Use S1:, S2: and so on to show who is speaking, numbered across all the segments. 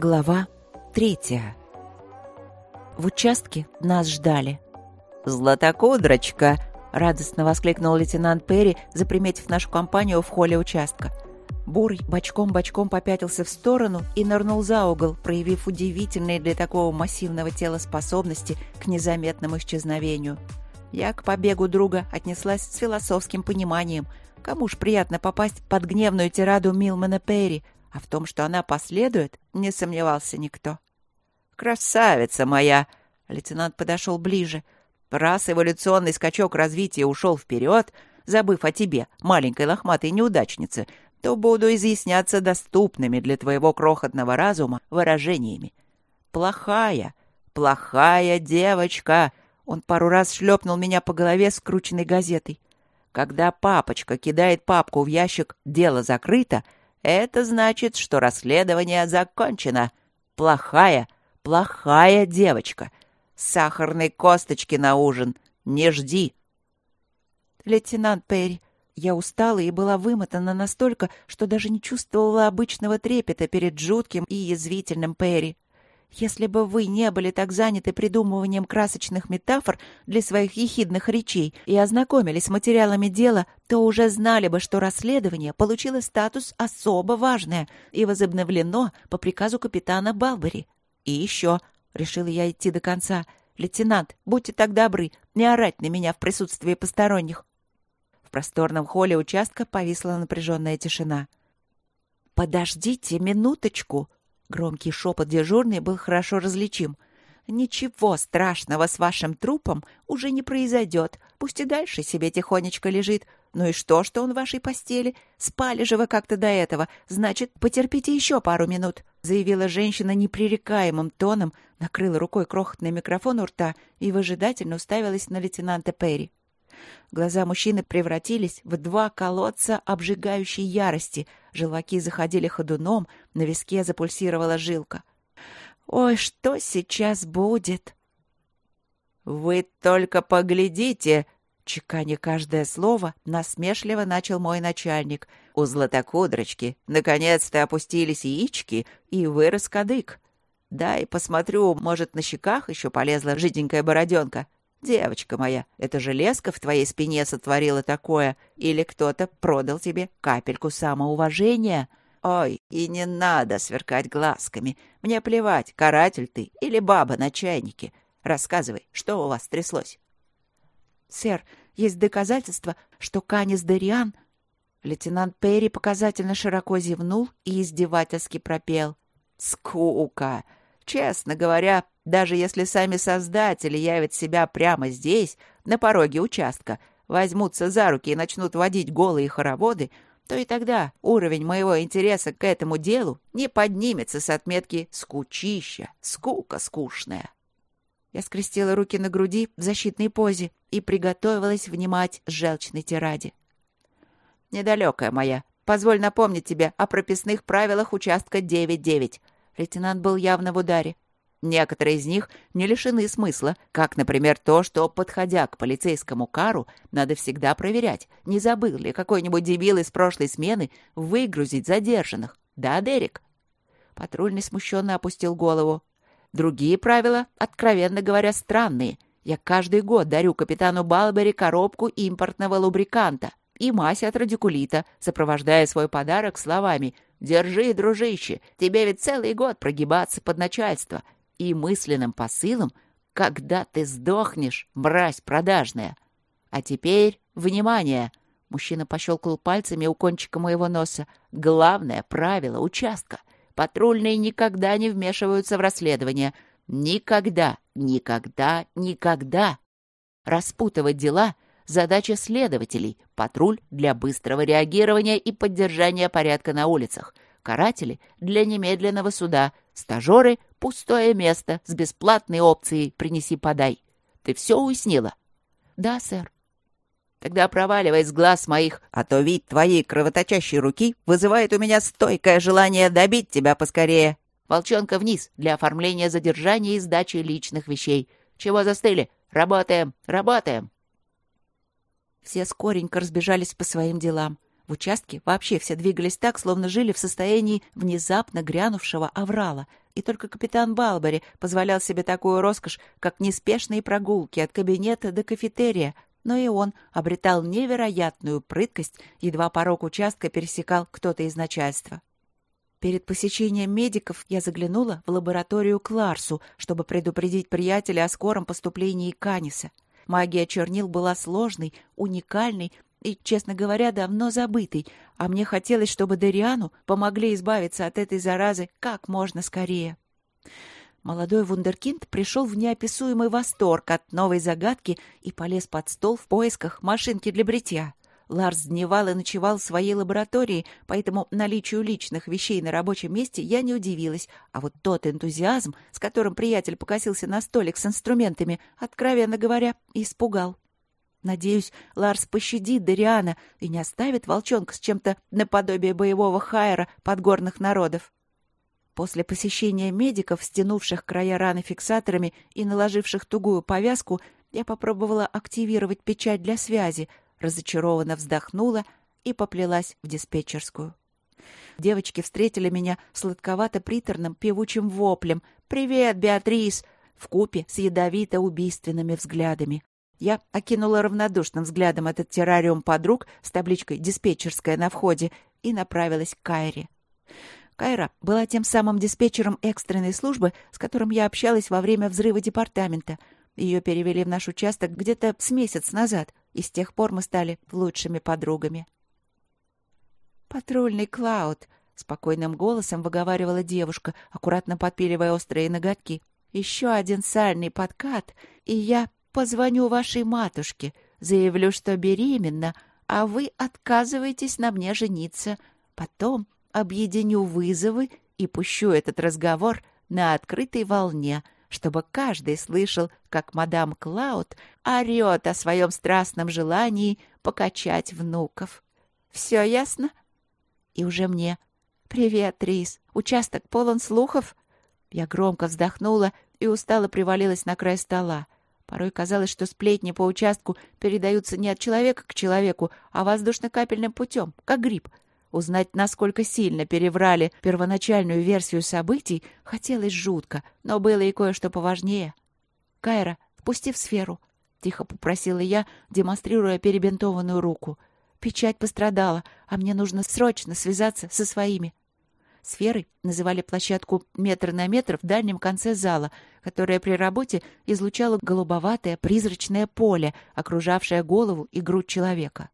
S1: Глава третья. В участке нас ждали.
S2: «Златокудрочка!»
S1: — радостно воскликнул лейтенант Перри, заприметив нашу компанию в холле участка. Бурый бочком-бочком попятился в сторону и нырнул за угол, проявив удивительные для такого массивного тела способности к незаметному исчезновению. Я к побегу друга отнеслась с философским пониманием. Кому ж приятно попасть под гневную тираду Милмана Перри, а в том, что она последует, не сомневался никто.
S2: «Красавица моя!» Лейтенант подошел ближе. «Раз эволюционный скачок развития ушел вперед, забыв о тебе, маленькой лохматой неудачнице, то буду изъясняться доступными для твоего крохотного разума выражениями. Плохая, плохая девочка!» Он пару раз шлепнул меня по голове скрученной газетой. Когда папочка кидает папку в ящик «Дело закрыто», это значит, что расследование закончено. Плохая, плохая девочка. Сахарной косточки на ужин. Не жди.
S1: Лейтенант Перри, я устала и была вымотана настолько, что даже не чувствовала обычного трепета перед жутким и язвительным Перри. Если бы вы не были так заняты придумыванием красочных метафор для своих ехидных речей и ознакомились с материалами дела, то уже знали бы, что расследование получило статус особо важное и возобновлено по приказу капитана Балбери. И еще, решила я идти до конца, лейтенант, будьте так добры, не орать на меня в присутствии посторонних. В просторном холле участка повисла напряженная тишина. «Подождите минуточку!» Громкий шепот дежурный был хорошо различим. «Ничего страшного с вашим трупом уже не произойдет. Пусть и дальше себе тихонечко лежит. Ну и что, что он в вашей постели? Спали же вы как-то до этого. Значит, потерпите еще пару минут», — заявила женщина непререкаемым тоном, накрыла рукой крохотный микрофон у рта и выжидательно уставилась на лейтенанта Перри. Глаза мужчины превратились в два колодца обжигающей ярости. Желваки заходили ходуном, на виске запульсировала жилка. «Ой, что сейчас будет?»
S2: «Вы только поглядите!» Чеканя каждое слово, насмешливо начал мой начальник. «У златокудрочки наконец-то опустились яички, и вырос кадык. Дай посмотрю, может, на щеках еще полезла жиденькая бороденка. «Девочка моя, это железка в твоей спине сотворила такое, или кто-то продал тебе капельку самоуважения? Ой, и не надо сверкать глазками. Мне плевать, каратель ты или баба на чайнике. Рассказывай, что у вас тряслось?»
S1: «Сэр, есть доказательства, что Канис Дериан...» Лейтенант Перри показательно широко зевнул и издевательски пропел.
S2: «Скука! Честно говоря, даже если сами создатели явят себя прямо здесь, на пороге участка, возьмутся за руки и начнут водить голые хороводы, то и тогда уровень моего интереса к этому делу не поднимется с отметки «скучища», «скука скучная».
S1: Я скрестила руки на груди в защитной позе и приготовилась внимать желчной тираде.
S2: «Недалекая моя, позволь напомнить тебе о прописных правилах участка 9.9». Лейтенант был явно в ударе. Некоторые из них не лишены смысла, как, например, то, что, подходя к полицейскому кару, надо всегда проверять, не забыл ли какой-нибудь дебил из прошлой смены выгрузить задержанных. Да, Дерек? Патрульный смущенно опустил голову. Другие правила, откровенно говоря, странные. Я каждый год дарю капитану Балбери коробку импортного лубриканта и мазь от радикулита, сопровождая свой подарок словами «Держи, дружище, тебе ведь целый год прогибаться под начальство» и мысленным посылом «Когда ты сдохнешь, мразь продажная!» А теперь, внимание! Мужчина пощелкал пальцами у кончика моего носа. Главное правило участка. Патрульные никогда не вмешиваются в расследование. Никогда, никогда, никогда. Распутывать дела — задача следователей, патруль для быстрого реагирования и поддержания порядка на улицах, каратели для немедленного суда, стажеры Пустое место с бесплатной опцией «принеси-подай». Ты все уяснила?
S1: Да, сэр.
S2: Тогда проваливай с глаз моих, а то вид твоей кровоточащей руки вызывает у меня стойкое желание добить тебя поскорее. Волчонка вниз для оформления задержания и сдачи личных вещей. Чего застыли? Работаем, работаем.
S1: Все скоренько разбежались по своим делам. В участке вообще все двигались так, словно жили в состоянии внезапно грянувшего аврала, и только капитан Балбери позволял себе такую роскошь, как неспешные прогулки от кабинета до кафетерия, но и он обретал невероятную прыткость, едва порог участка пересекал кто-то из начальства. Перед посещением медиков я заглянула в лабораторию Кларсу, чтобы предупредить приятеля о скором поступлении Каниса. Магия чернил была сложной, уникальной и, честно говоря, давно забытой, а мне хотелось, чтобы Дариану помогли избавиться от этой заразы как можно скорее. Молодой вундеркинд пришел в неописуемый восторг от новой загадки и полез под стол в поисках машинки для бритья. Ларс дневал и ночевал в своей лаборатории, поэтому наличию личных вещей на рабочем месте я не удивилась, а вот тот энтузиазм, с которым приятель покосился на столик с инструментами, откровенно говоря, испугал. Надеюсь, Ларс пощадит Дариана и не оставит волчонка с чем-то наподобие боевого хайера подгорных народов. После посещения медиков, стянувших края раны фиксаторами и наложивших тугую повязку, я попробовала активировать печать для связи, разочарованно вздохнула и поплелась в диспетчерскую. Девочки встретили меня сладковато-приторным певучим воплем «Привет, Беатрис!» в купе с ядовито-убийственными взглядами. Я окинула равнодушным взглядом этот террариум подруг с табличкой «Диспетчерская» на входе и направилась к Кайре. Кайра была тем самым диспетчером экстренной службы, с которым я общалась во время взрыва департамента. Ее перевели в наш участок где-то с месяц назад, и с тех пор мы стали лучшими подругами. «Патрульный Клауд», — спокойным голосом выговаривала девушка, аккуратно подпиливая острые ноготки. «Еще один сальный подкат, и я позвоню вашей матушке, заявлю, что беременна, а вы отказываетесь на мне жениться. Потом объединю вызовы и пущу этот разговор на открытой волне, чтобы каждый слышал, как мадам Клауд орет о своем страстном желании покачать внуков. Все ясно? И уже мне. «Привет, Рис. Участок полон слухов?» Я громко вздохнула и устало привалилась на край стола. Порой казалось, что сплетни по участку передаются не от человека к человеку, а воздушно-капельным путем, как гриб. Узнать, насколько сильно переврали первоначальную версию событий, хотелось жутко, но было и кое-что поважнее. «Кайра, впусти в сферу», — тихо попросила я, демонстрируя перебинтованную руку. «Печать пострадала, а мне нужно срочно связаться со своими». Сферой называли площадку метр на метр в дальнем конце зала, которая при работе излучала голубоватое призрачное поле, окружавшее голову и грудь человека.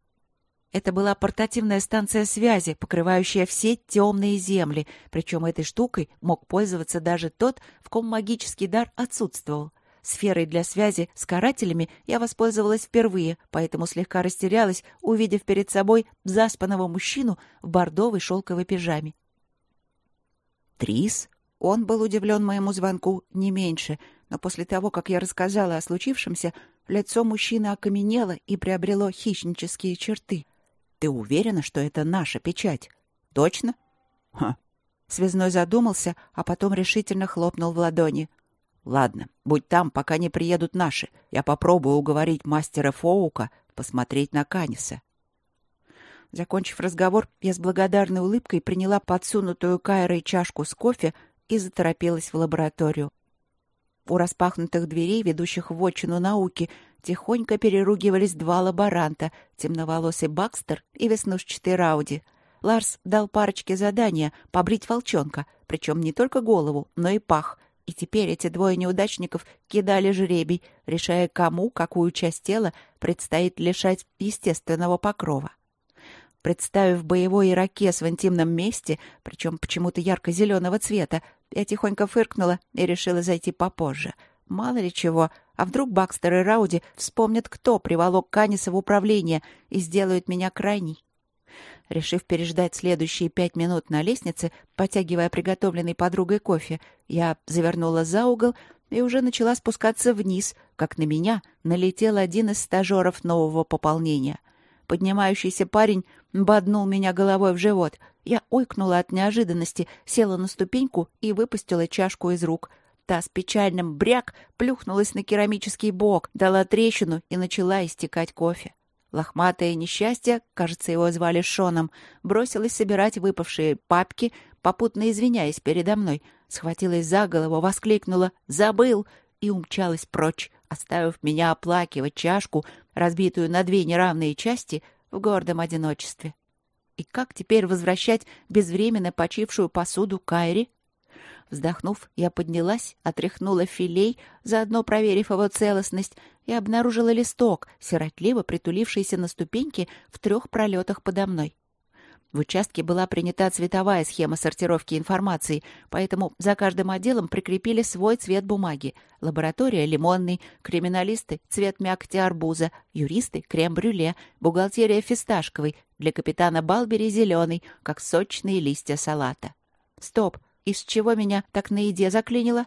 S1: Это была портативная станция связи, покрывающая все темные земли, причем этой штукой мог пользоваться даже тот, в ком магический дар отсутствовал. Сферой для связи с карателями я воспользовалась впервые, поэтому слегка растерялась, увидев перед собой заспанного мужчину в бордовой шелковой пижаме. Трис? Он был удивлен моему звонку не меньше, но после того, как я рассказала о случившемся, лицо мужчины окаменело и приобрело хищнические черты. «Ты уверена, что это наша печать? Точно?» «Ха». Связной задумался, а потом решительно хлопнул в ладони. «Ладно, будь там, пока не приедут наши. Я попробую уговорить мастера Фоука посмотреть на Каниса. Закончив разговор, я с благодарной улыбкой приняла подсунутую Кайрой чашку с кофе и заторопилась в лабораторию. У распахнутых дверей, ведущих в отчину науки, тихонько переругивались два лаборанта — темноволосый Бакстер и веснушчатый Рауди. Ларс дал парочке задания — побрить волчонка, причем не только голову, но и пах. И теперь эти двое неудачников кидали жребий, решая, кому какую часть тела предстоит лишать естественного покрова. Представив боевой ирокез в интимном месте, причем почему-то ярко-зеленого цвета, я тихонько фыркнула и решила зайти попозже. Мало ли чего, а вдруг Бакстер и Рауди вспомнят, кто приволок Каниса в управление и сделают меня крайней. Решив переждать следующие пять минут на лестнице, потягивая приготовленный подругой кофе, я завернула за угол и уже начала спускаться вниз, как на меня налетел один из стажеров нового пополнения. Поднимающийся парень боднул меня головой в живот. Я ойкнула от неожиданности, села на ступеньку и выпустила чашку из рук. Та с печальным бряк плюхнулась на керамический бок, дала трещину и начала истекать кофе. Лохматое несчастье, кажется, его звали Шоном, бросилось собирать выпавшие папки, попутно извиняясь передо мной, схватилась за голову, воскликнула «Забыл!» и умчалась прочь, оставив меня оплакивать чашку, разбитую на две неравные части, в гордом одиночестве. И как теперь возвращать безвременно почившую посуду Кайри? Вздохнув, я поднялась, отряхнула филей, заодно проверив его целостность, и обнаружила листок, сиротливо притулившийся на ступеньке в трех пролетах подо мной. В участке была принята цветовая схема сортировки информации, поэтому за каждым отделом прикрепили свой цвет бумаги. Лаборатория — лимонный, криминалисты — цвет мякоти арбуза, юристы — крем-брюле, бухгалтерия — фисташковый, для капитана Балбери — зеленый, как сочные листья салата. Стоп! Из чего меня так на еде заклинило?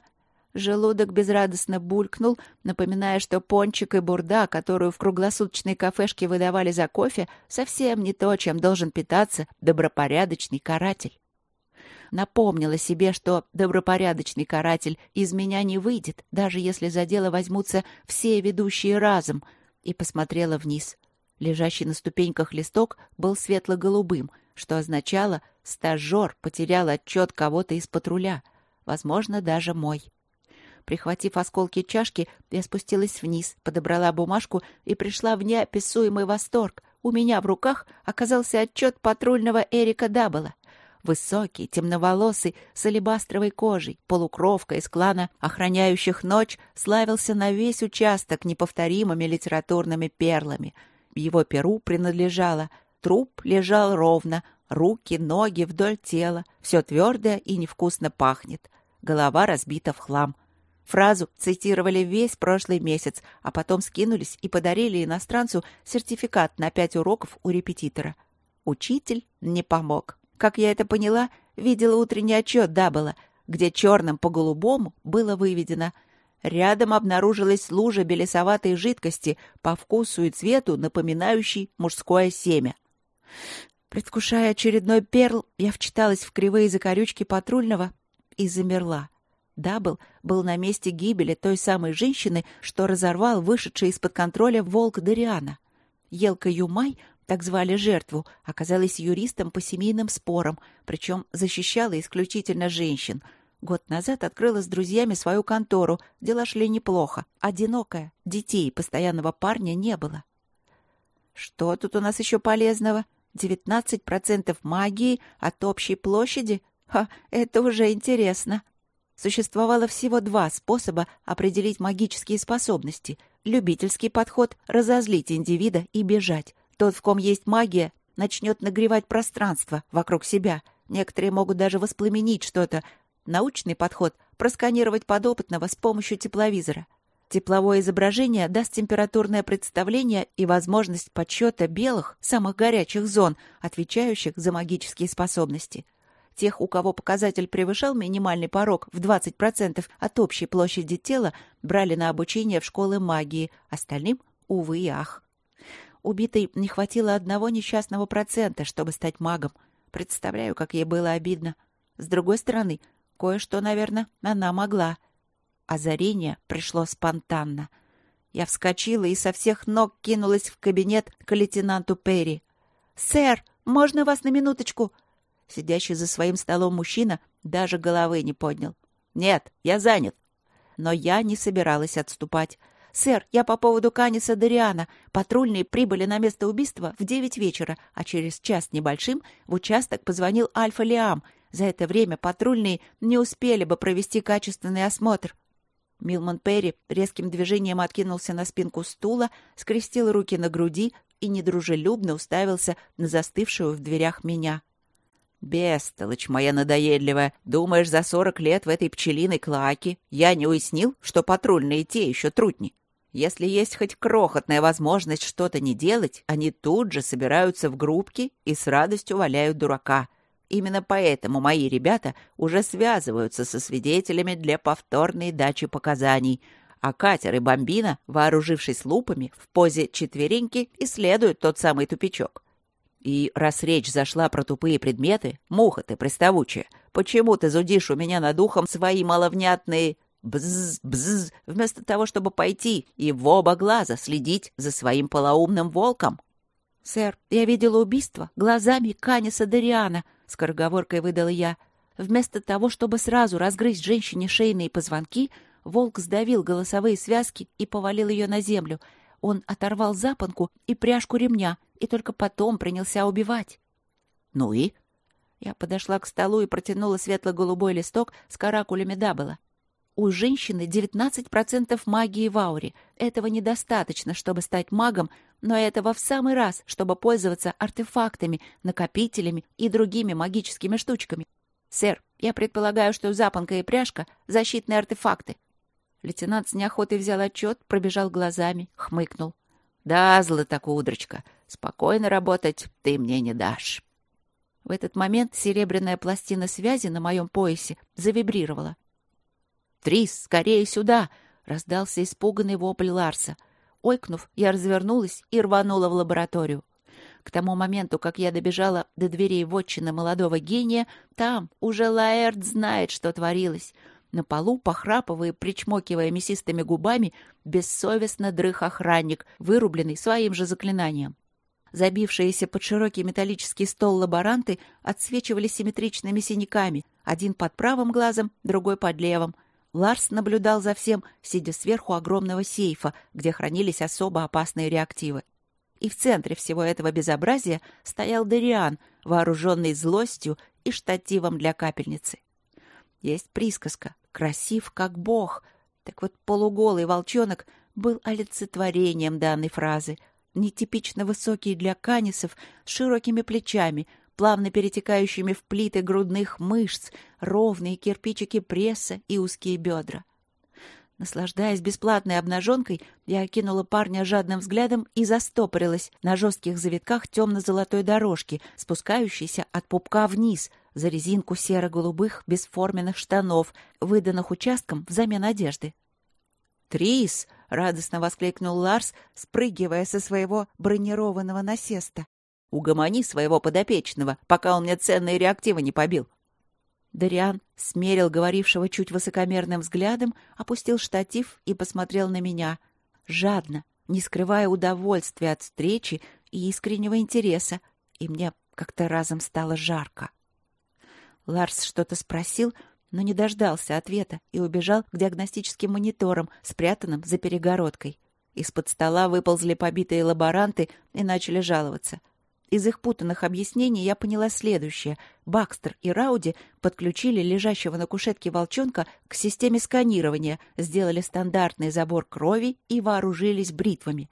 S1: Желудок безрадостно булькнул, напоминая, что пончик и бурда, которую в круглосуточной кафешке выдавали за кофе, совсем не то, чем должен питаться добропорядочный каратель. Напомнила себе, что добропорядочный каратель из меня не выйдет, даже если за дело возьмутся все ведущие разом, и посмотрела вниз. Лежащий на ступеньках листок был светло-голубым, что означало, стажер потерял отчет кого-то из патруля, возможно, даже мой. Прихватив осколки чашки, я спустилась вниз, подобрала бумажку и пришла в неописуемый восторг. У меня в руках оказался отчет патрульного Эрика Даббла. Высокий, темноволосый, с алебастровой кожей, полукровка из клана охраняющих ночь, славился на весь участок неповторимыми литературными перлами. Его перу принадлежало. Труп лежал ровно, руки, ноги вдоль тела, все твердое и невкусно пахнет. Голова разбита в хлам — Фразу цитировали весь прошлый месяц, а потом скинулись и подарили иностранцу сертификат на пять уроков у репетитора. Учитель не помог. Как я это поняла, видела утренний отчет Дабла, где черным по голубому было выведено Рядом обнаружилась лужа белесоватой жидкости, по вкусу и цвету напоминающей мужское семя. Предвкушая очередной перл, я вчиталась в кривые закорючки патрульного и замерла. Дабл был на месте гибели той самой женщины, что разорвал вышедший из-под контроля волк Дариана. Елка Юмай, так звали жертву, оказалась юристом по семейным спорам, причем защищала исключительно женщин. Год назад открыла с друзьями свою контору, дела шли неплохо. Одинокая, детей постоянного парня не было. Что тут у нас еще полезного? 19% магии от общей площади? Ха, это уже интересно. Существовало всего два способа определить магические способности. Любительский подход — разозлить индивида и бежать. Тот, в ком есть магия, начнет нагревать пространство вокруг себя. Некоторые могут даже воспламенить что-то. Научный подход — просканировать подопытного с помощью тепловизора. Тепловое изображение даст температурное представление и возможность подсчета белых, самых горячих зон, отвечающих за магические способности — Тех, у кого показатель превышал минимальный порог в 20% от общей площади тела, брали на обучение в школы магии, остальным — увы и ах. Убитой не хватило одного несчастного процента, чтобы стать магом. Представляю, как ей было обидно. С другой стороны, кое-что, наверное, она могла. Озарение пришло спонтанно. Я вскочила и со всех ног кинулась в кабинет к лейтенанту Перри. «Сэр, можно вас на минуточку?» Сидящий за своим столом мужчина даже головы не поднял. «Нет, я занят». Но я не собиралась отступать. «Сэр, я по поводу Каниса Дариана. Патрульные прибыли на место убийства в девять вечера, а через час небольшим в участок позвонил Альфа Лиам. За это время патрульные не успели бы провести качественный осмотр». Милман Перри резким движением откинулся на спинку стула, скрестил руки на груди и недружелюбно уставился на застывшую в дверях меня. «Бестолочь моя надоедливая, думаешь, за сорок лет в этой пчелиной клаке я не уяснил, что патрульные те еще трутни? Если есть хоть крохотная возможность что-то не делать, они тут же собираются в группки и с радостью валяют дурака. Именно поэтому мои ребята уже связываются со свидетелями для повторной дачи показаний, а Катер и Бомбина, вооружившись лупами, в позе четвереньки исследуют тот самый тупичок. И раз речь зашла про тупые предметы, муха ты приставучая, почему ты зудишь у меня над ухом свои маловнятные бзз-бзз, вместо того, чтобы пойти и в оба глаза следить за своим полоумным волком? — Сэр, я видела убийство глазами Каниса Дариана, — скороговоркой выдала я. Вместо того, чтобы сразу разгрызть женщине шейные позвонки, волк сдавил голосовые связки и повалил ее на землю. Он оторвал запонку и пряжку ремня, и только потом принялся убивать.
S2: «Ну и?»
S1: Я подошла к столу и протянула светло-голубой листок с каракулями Даббела. У женщины 19% магии в ауре. Этого недостаточно, чтобы стать магом, но этого в самый раз, чтобы пользоваться артефактами, накопителями и другими магическими штучками. Сэр, я предполагаю, что запонка и пряжка — защитные артефакты. Лейтенант с неохотой взял отчет, пробежал глазами, хмыкнул.
S2: «Да, златокудрочка, спокойно работать ты мне не дашь».
S1: В этот момент серебряная пластина связи на моем поясе завибрировала.
S2: «Трис, скорее сюда!»
S1: — раздался испуганный вопль Ларса. Ойкнув, я развернулась и рванула в лабораторию. К тому моменту, как я добежала до дверей вотчины молодого гения, там уже Лаэрт знает, что творилось. На полу, похрапывая, причмокивая мясистыми губами, бессовестно дрых охранник, вырубленный своим же заклинанием. Забившиеся под широкий металлический стол лаборанты отсвечивали симметричными синяками, один под правым глазом, другой под левым — Ларс наблюдал за всем, сидя сверху огромного сейфа, где хранились особо опасные реактивы. И в центре всего этого безобразия стоял Дариан, вооруженный злостью и штативом для капельницы. Есть присказка «красив как бог», так вот полуголый волчонок был олицетворением данной фразы, нетипично высокий для канисов, с широкими плечами, плавно перетекающими в плиты грудных мышц, ровные кирпичики пресса и узкие бедра. Наслаждаясь бесплатной обнаженкой, я окинула парня жадным взглядом и застопорилась на жестких завитках темно-золотой дорожки, спускающейся от пупка вниз, за резинку серо-голубых бесформенных штанов, выданных участком взамен одежды.
S2: «Трис!» — радостно воскликнул Ларс, спрыгивая со своего бронированного насеста. Угомони своего подопечного, пока он мне ценные реактивы не побил.
S1: Дариан смерил говорившего чуть высокомерным взглядом, опустил штатив и посмотрел на меня. Жадно, не скрывая удовольствия от встречи и искреннего интереса. И мне как-то разом стало жарко. Ларс что-то спросил, но не дождался ответа и убежал к диагностическим мониторам, спрятанным за перегородкой. Из-под стола выползли побитые лаборанты и начали жаловаться — из их путанных объяснений я поняла следующее. Бакстер и Рауди подключили лежащего на кушетке волчонка к системе сканирования, сделали стандартный забор крови и вооружились бритвами.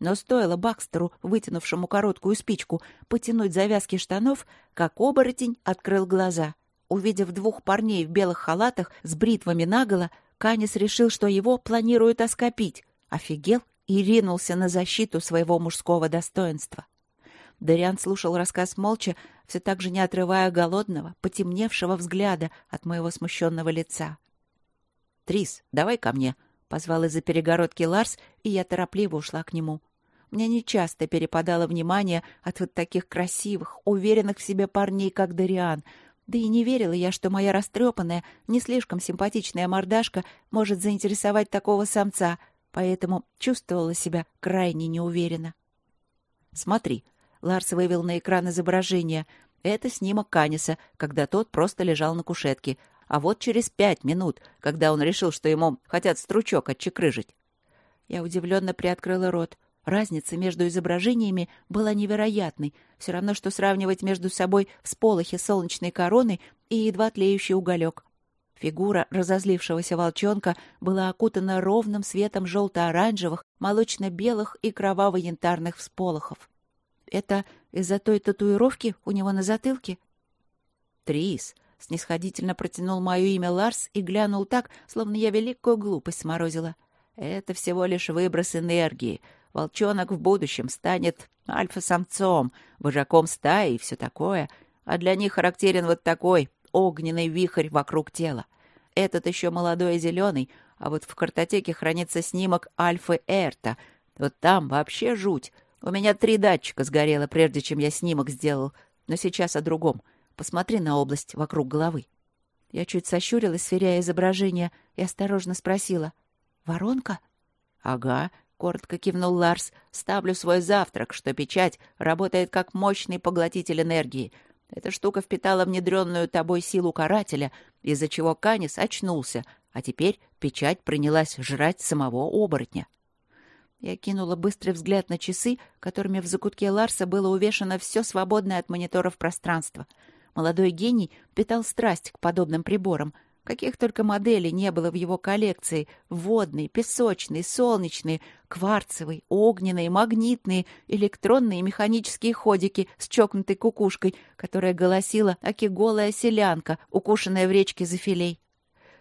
S1: Но стоило Бакстеру, вытянувшему короткую спичку, потянуть завязки штанов, как оборотень открыл глаза. Увидев двух парней в белых халатах с бритвами наголо, Канис решил, что его планируют оскопить. Офигел и ринулся на защиту своего мужского достоинства. Дариан слушал рассказ молча, все так же не отрывая голодного, потемневшего взгляда от моего смущенного лица.
S2: «Трис, давай ко мне», — позвал из-за перегородки Ларс, и я торопливо ушла к нему. Мне нечасто перепадало внимание от вот таких красивых, уверенных в себе парней, как Дариан, да и не верила я, что моя растрепанная, не слишком симпатичная мордашка может заинтересовать такого самца, поэтому чувствовала себя крайне неуверенно. «Смотри», Ларс вывел на экран изображение. Это снимок Каниса, когда тот просто лежал на кушетке. А вот через пять минут, когда он решил, что ему хотят стручок отчекрыжить. Я удивленно приоткрыла рот. Разница между изображениями была невероятной. Все равно, что сравнивать между собой всполохи солнечной короны и едва тлеющий уголек. Фигура разозлившегося волчонка была окутана ровным светом желто-оранжевых, молочно-белых и кроваво-янтарных всполохов. Это из-за той татуировки у него на затылке? Трис снисходительно протянул мое имя Ларс и глянул так, словно я великую глупость сморозила. Это всего лишь выброс энергии. Волчонок в будущем станет альфа-самцом, вожаком стаи и все такое. А для них характерен вот такой огненный вихрь вокруг тела. Этот еще молодой и зеленый, а вот в картотеке хранится снимок Альфы Эрта. Вот там вообще жуть. У меня три датчика сгорело, прежде чем я снимок сделал. Но сейчас о другом. Посмотри на область вокруг головы. Я чуть сощурилась, сверяя изображение, и осторожно спросила. «Воронка?» «Ага», — коротко кивнул Ларс. «Ставлю свой завтрак, что печать работает как мощный поглотитель энергии. Эта штука впитала внедренную тобой силу карателя, из-за чего Канис очнулся, а теперь печать принялась жрать самого оборотня. Я кинула быстрый взгляд на часы, которыми в закутке Ларса было увешано все свободное от мониторов пространство. Молодой гений питал страсть к подобным приборам. Каких только моделей не было в его коллекции. Водные, песочные, солнечные, кварцевые, огненные, магнитные, электронные и механические ходики с чокнутой кукушкой, которая голосила аки голая селянка, укушенная в речке за филей.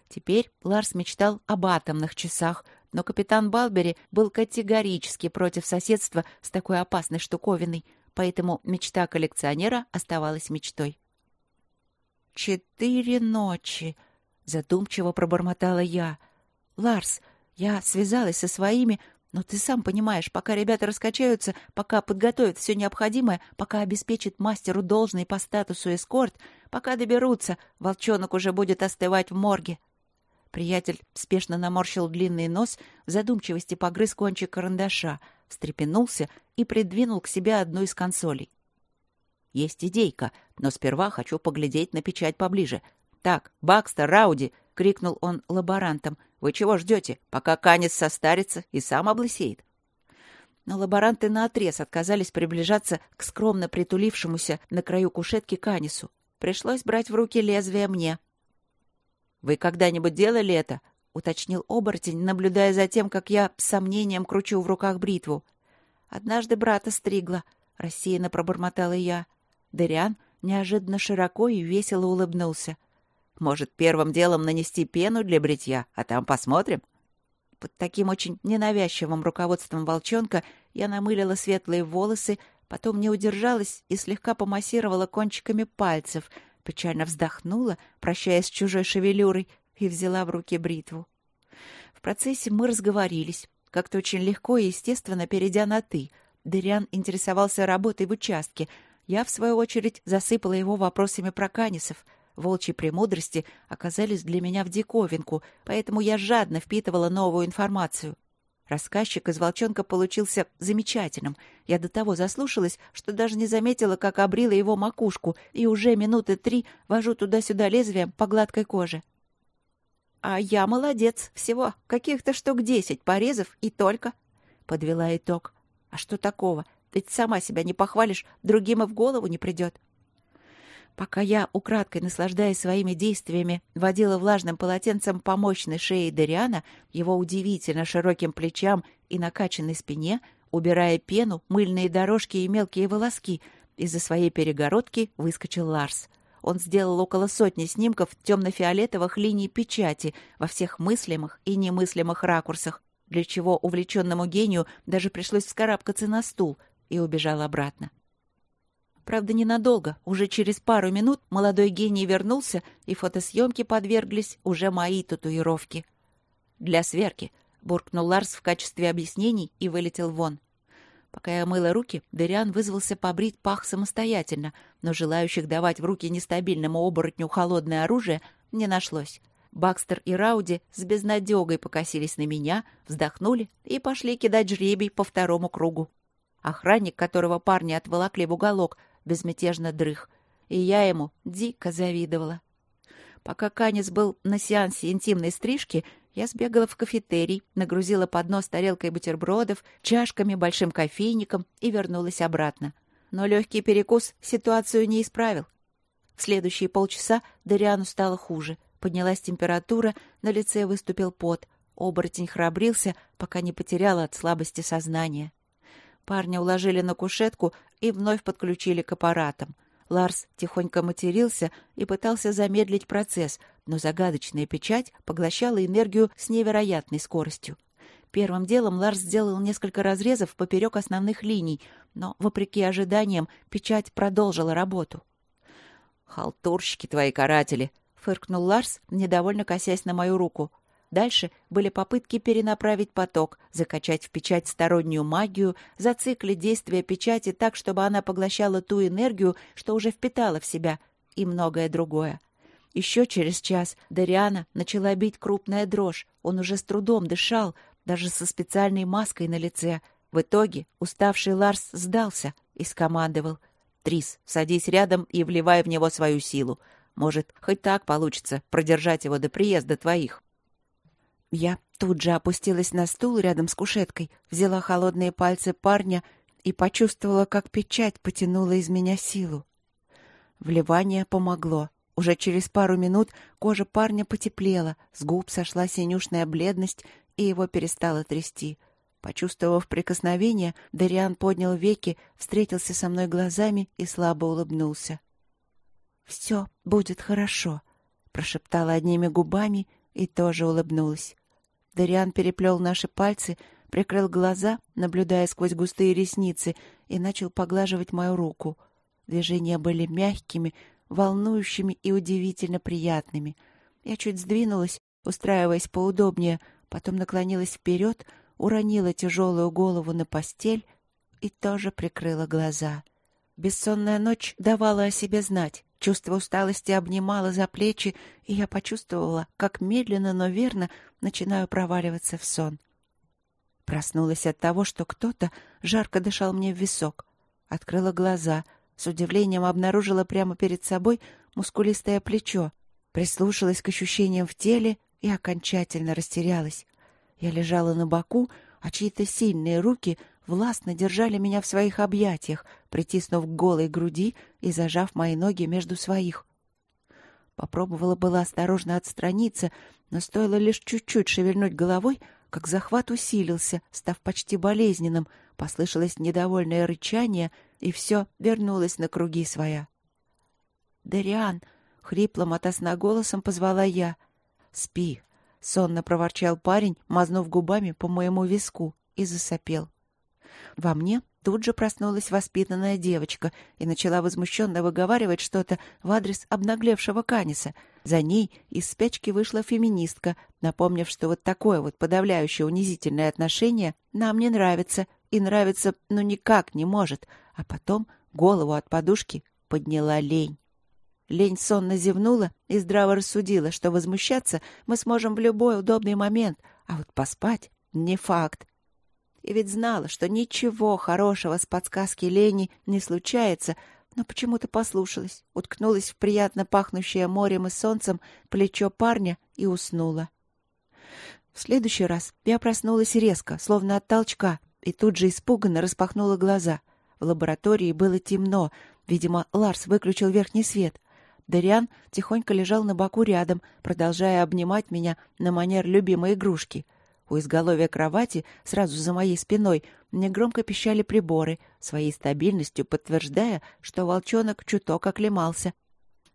S2: Теперь Ларс мечтал об атомных часах — но капитан Балбери был категорически против соседства с такой опасной штуковиной, поэтому мечта коллекционера оставалась мечтой.
S1: «Четыре ночи!» — задумчиво пробормотала я. «Ларс, я связалась со своими, но ты сам понимаешь, пока ребята раскачаются, пока подготовят все необходимое, пока обеспечат мастеру должный по статусу эскорт, пока доберутся, волчонок уже будет остывать в морге». Приятель спешно наморщил длинный нос, в задумчивости погрыз кончик карандаша, встрепенулся и придвинул к себе одну из консолей. «Есть идейка, но сперва хочу поглядеть на печать поближе. Так, Бакстер, Рауди!» — крикнул он лаборантам. «Вы чего ждете, пока канец состарится и сам облысеет?» Но лаборанты наотрез отказались приближаться к скромно притулившемуся на краю кушетки канису. Пришлось брать в руки лезвие мне, «Вы когда-нибудь делали это?» — уточнил оборотень, наблюдая за тем, как я с сомнением кручу в руках бритву. «Однажды брата стригла», — рассеянно пробормотала я. Дариан неожиданно широко и весело улыбнулся. «Может, первым делом нанести пену для бритья, а там посмотрим?» Под таким очень ненавязчивым руководством волчонка я намылила светлые волосы, потом не удержалась и слегка помассировала кончиками пальцев — печально вздохнула, прощаясь с чужой шевелюрой, и взяла в руки бритву. В процессе мы разговорились, как-то очень легко и естественно перейдя на «ты». Дыриан интересовался работой в участке. Я, в свою очередь, засыпала его вопросами про канисов. Волчьи премудрости оказались для меня в диковинку, поэтому я жадно впитывала новую информацию. Рассказчик из «Волчонка» получился замечательным. Я до того заслушалась, что даже не заметила, как обрила его макушку, и уже минуты три вожу туда-сюда лезвием по гладкой коже. «А я молодец. Всего каких-то штук десять порезов и только», — подвела итог. «А что такого? Ведь сама себя не похвалишь, другим и в голову не придет». Пока я, украдкой наслаждаясь своими действиями, водила влажным полотенцем по мощной шее Дариана, его удивительно широким плечам и накачанной спине, убирая пену, мыльные дорожки и мелкие волоски, из-за своей перегородки выскочил Ларс. Он сделал около сотни снимков темно-фиолетовых линий печати во всех мыслимых и немыслимых ракурсах, для чего увлеченному гению даже пришлось вскарабкаться на стул и убежал обратно. Правда, ненадолго. Уже через пару минут молодой гений вернулся, и фотосъемки подверглись уже мои татуировки. «Для сверки», — буркнул Ларс в качестве объяснений и вылетел вон. Пока я мыла руки, Дериан вызвался побрить пах самостоятельно, но желающих давать в руки нестабильному оборотню холодное оружие не нашлось. Бакстер и Рауди с безнадегой покосились на меня, вздохнули и пошли кидать жребий по второму кругу. Охранник, которого парни отволокли в уголок, безмятежно дрых, и я ему дико завидовала. Пока Канец был на сеансе интимной стрижки, я сбегала в кафетерий, нагрузила поднос тарелкой бутербродов, чашками, большим кофейником и вернулась обратно. Но легкий перекус ситуацию не исправил. В следующие полчаса Дариану стало хуже. Поднялась температура, на лице выступил пот. Оборотень храбрился, пока не потерял от слабости сознания. Парня уложили на кушетку и вновь подключили к аппаратам. Ларс тихонько матерился и пытался замедлить процесс, но загадочная печать поглощала энергию с невероятной скоростью. Первым делом Ларс сделал несколько разрезов поперек основных линий, но, вопреки ожиданиям, печать продолжила работу. «Халтурщики твои каратели!» — фыркнул Ларс, недовольно косясь на мою руку. Дальше были попытки перенаправить поток, закачать в печать стороннюю магию, зациклить действие печати так, чтобы она поглощала ту энергию, что уже впитала в себя, и многое другое. Еще через час Дариана начала бить крупная дрожь. Он уже с трудом дышал, даже со специальной маской на лице. В итоге уставший Ларс сдался и скомандовал.
S2: Трис, садись рядом и вливай в него свою силу. Может, хоть так получится продержать его до приезда твоих.
S1: Я тут же опустилась на стул рядом с кушеткой, взяла холодные пальцы парня и почувствовала, как печать потянула из меня силу. Вливание помогло. Уже через пару минут кожа парня потеплела, с губ сошла синюшная бледность, и его перестало трясти. Почувствовав прикосновение, Дариан поднял веки, встретился со мной глазами и слабо улыбнулся. «Все будет хорошо», — прошептала одними губами и тоже улыбнулась. Дариан переплел наши пальцы, прикрыл глаза, наблюдая сквозь густые ресницы, и начал поглаживать мою руку. Движения были мягкими, волнующими и удивительно приятными. Я чуть сдвинулась, устраиваясь поудобнее, потом наклонилась вперед, уронила тяжелую голову на постель и тоже прикрыла глаза. Бессонная ночь давала о себе знать. Чувство усталости обнимало за плечи, и я почувствовала, как медленно, но верно начинаю проваливаться в сон. Проснулась от того, что кто-то жарко дышал мне в висок. Открыла глаза, с удивлением обнаружила прямо перед собой мускулистое плечо, прислушалась к ощущениям в теле и окончательно растерялась. Я лежала на боку, а чьи-то сильные руки властно держали меня в своих объятиях, притиснув к голой груди и зажав мои ноги между своих. Попробовала было осторожно отстраниться, но стоило лишь чуть-чуть шевельнуть головой, как захват усилился, став почти болезненным, послышалось недовольное рычание, и все вернулось на круги своя. «Дариан!» — хриплым от голосом позвала я. «Спи!» — сонно проворчал парень, мазнув губами по моему виску, и засопел. Во мне тут же проснулась воспитанная девочка и начала возмущенно выговаривать что-то в адрес обнаглевшего Каниса. За ней из спячки вышла феминистка, напомнив, что вот такое вот подавляющее унизительное отношение нам не нравится, и нравится, но никак не может. А потом голову от подушки подняла лень. Лень сонно зевнула и здраво рассудила, что возмущаться мы сможем в любой удобный момент, а вот поспать — не факт. И ведь знала, что ничего хорошего с подсказки Лени не случается, но почему-то послушалась, уткнулась в приятно пахнущее морем и солнцем плечо парня и уснула. В следующий раз я проснулась резко, словно от толчка, и тут же испуганно распахнула глаза. В лаборатории было темно, видимо, Ларс выключил верхний свет. Дариан тихонько лежал на боку рядом, продолжая обнимать меня на манер любимой игрушки — у изголовья кровати, сразу за моей спиной, мне громко пищали приборы, своей стабильностью подтверждая, что волчонок чуток оклемался.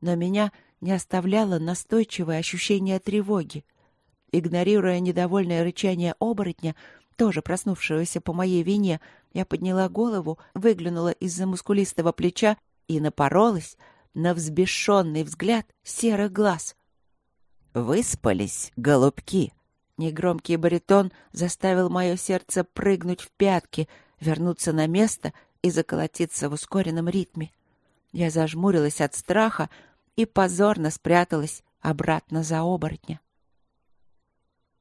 S1: Но меня не оставляло настойчивое ощущение тревоги. Игнорируя недовольное рычание оборотня, тоже проснувшегося по моей вине, я подняла голову, выглянула из-за мускулистого плеча и напоролась на взбешенный взгляд серых глаз. «Выспались, голубки!» Негромкий баритон заставил мое сердце прыгнуть в пятки, вернуться на место и заколотиться в ускоренном ритме. Я зажмурилась от страха и позорно спряталась обратно за оборотня.